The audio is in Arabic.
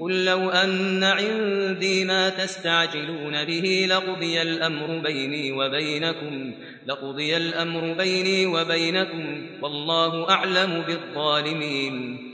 قل لو أن عندي ما تستعجلون به لقضي الأمر بيني وبينكم لقضي الأمر بيني وبينكم والله أعلم بالظالمين